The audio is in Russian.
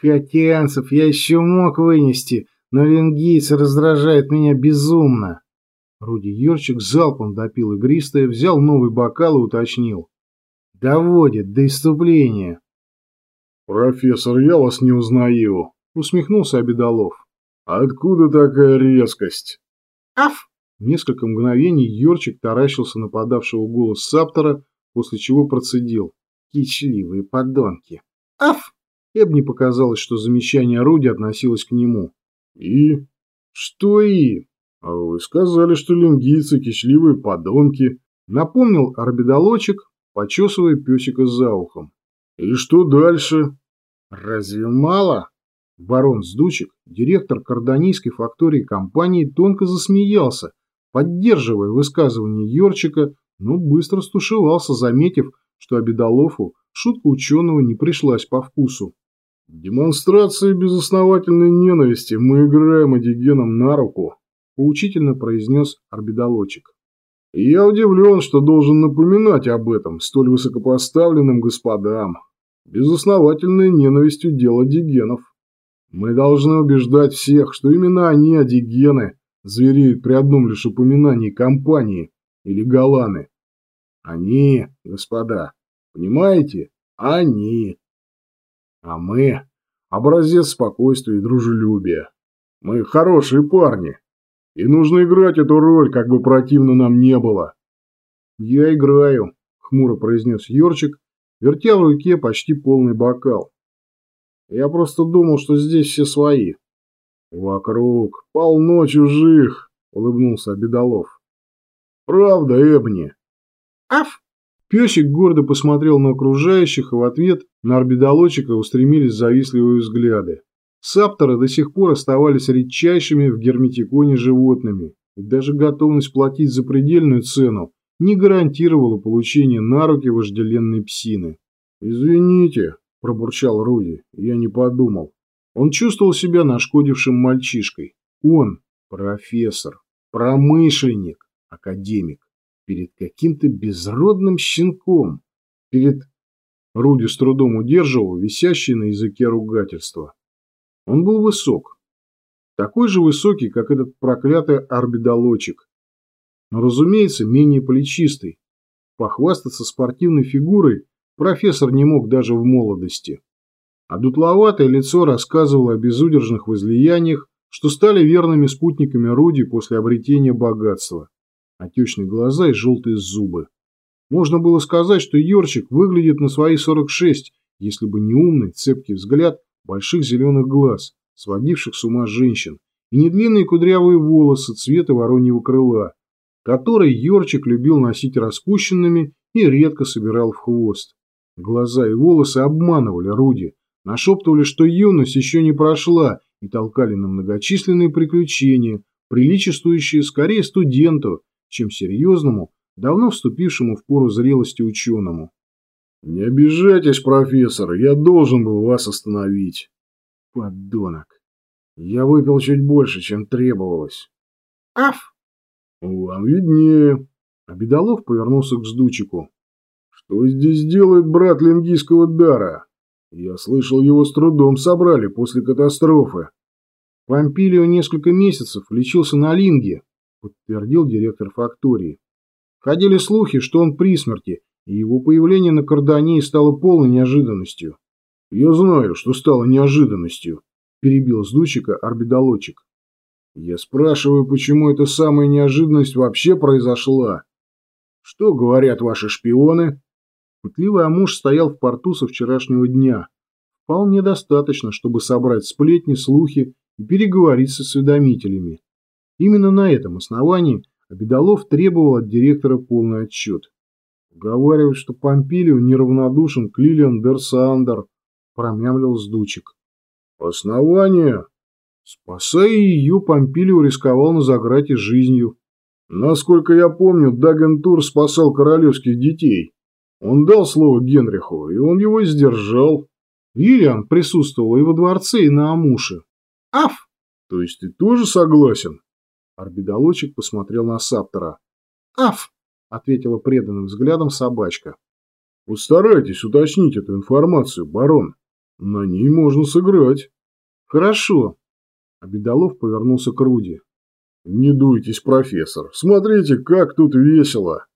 Котянцев я еще мог вынести, но лингийцы раздражают меня безумно. Руди Юрчик залпом допил игристое, взял новый бокал и уточнил. Доводит до иступления. «Профессор, я вас не узнаю», — усмехнулся Обедолов. «Откуда такая резкость?» «Аф!» Несколько мгновений Йорчик таращился на подавшего голос Саптора, после чего процедил. «Кичливые подонки!» «Аф!» Эбни показалось, что замечание Руди относилось к нему. «И?» «Что и?» «А вы сказали, что лингийцы кичливые подонки», — напомнил орбидолочек, почесывая песика за ухом. «И что дальше?» «Разве мало?» Барон Сдучек, директор карданийской фактории компании, тонко засмеялся, поддерживая высказывание Йорчика, но быстро стушевался, заметив, что Обедолову шутка ученого не пришлась по вкусу. «Демонстрации безосновательной ненависти мы играем Адигеном на руку», – поучительно произнес орбидолочек. «Я удивлен, что должен напоминать об этом столь высокопоставленным господам. Безосновательная ненавистью дело Дигенов. Мы должны убеждать всех, что именно они, Адигены, звереют при одном лишь упоминании компании или галаны. Они, господа, понимаете? Они. А мы – образец спокойствия и дружелюбия. Мы хорошие парни. И нужно играть эту роль, как бы противно нам не было. Я играю, хмуро произнес Йорчик, вертя в руке почти полный бокал. Я просто думал, что здесь все свои. Вокруг полно чужих, улыбнулся Бедолов. Правда, Эбни? Аф! Песик гордо посмотрел на окружающих, и в ответ на орбидолочика устремились завистливые взгляды. Сапторы до сих пор оставались редчайшими в герметиконе животными, и даже готовность платить запредельную цену не гарантировала получение на руки вожделенной псины. «Извините», – пробурчал Руди, – «я не подумал». Он чувствовал себя нашкодившим мальчишкой. Он – профессор, промышленник, академик перед каким-то безродным щенком, перед... Руди с трудом удерживал висящее на языке ругательство. Он был высок. Такой же высокий, как этот проклятый арбидолочек. Но, разумеется, менее плечистый. Похвастаться спортивной фигурой профессор не мог даже в молодости. А дутловатое лицо рассказывало о безудержных возлияниях, что стали верными спутниками Руди после обретения богатства отечные глаза и желтые зубы. Можно было сказать, что Йорчик выглядит на свои 46, если бы не умный, цепкий взгляд больших зеленых глаз, сводивших с ума женщин, и не длинные кудрявые волосы цвета вороньего крыла, которые Йорчик любил носить распущенными и редко собирал в хвост. Глаза и волосы обманывали Руди, нашептывали, что юность еще не прошла, и толкали на многочисленные приключения, приличествующие скорее студенту, чем серьезному, давно вступившему в пору зрелости ученому. «Не обижайтесь, профессор, я должен был вас остановить». «Подонок! Я выпил чуть больше, чем требовалось». «Аф!» «Вам виднее». Обедолов повернулся к Сдучику. «Что здесь делает брат лингийского дара? Я слышал, его с трудом собрали после катастрофы». Помпилио несколько месяцев лечился на Линге, подтвердил директор фактории. Ходили слухи, что он при смерти, и его появление на Кардании стало полной неожиданностью. «Я знаю, что стало неожиданностью», – перебил сдучика орбидолочек. «Я спрашиваю, почему эта самая неожиданность вообще произошла? Что говорят ваши шпионы?» Пытливый Амуш стоял в порту со вчерашнего дня. Вполне достаточно, чтобы собрать сплетни, слухи и переговорить со осведомителями. Именно на этом основании Обедолов требовал от директора полный отчет. Говаривают, что Помпилио неравнодушен к Лилиан Дерсандер, промямлил сдучек. Основание? Спасая ее, Помпилио рисковал на заграте жизнью. Насколько я помню, Дагентур спасал королевских детей. Он дал слово Генриху, и он его сдержал. Лилиан присутствовала и во дворце, и на Амуше. Аф! То есть ты тоже согласен? Орбидолочек посмотрел на Саптора. «Аф!» – ответила преданным взглядом собачка. «Постарайтесь уточнить эту информацию, барон». На ней можно сыграть. Хорошо. Обедолов повернулся к Руди. Не дуйтесь, профессор. Смотрите, как тут весело.